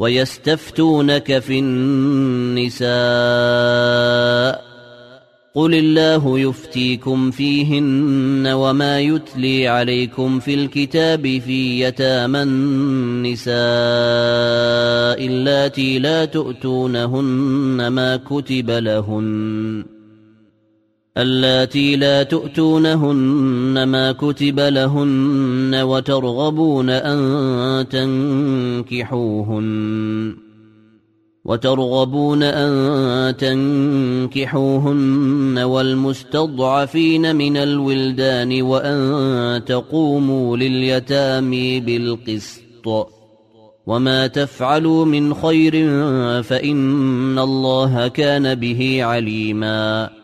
ويستفتونك في النساء قل الله يفتيكم فيهن وما يتلي عليكم في الكتاب في يتامى النساء اللاتي لا تؤتونهن ما كتب لهن اللاتي لا تؤتونهن ما كتب لهن وترغبون أن تنكحوهن. وترغبون أن تنكحوهن والمستضعفين من الولدان وأن تقوموا لليتامى بالقسط. وما تفعلوا من خير فإن الله كان به عليماً.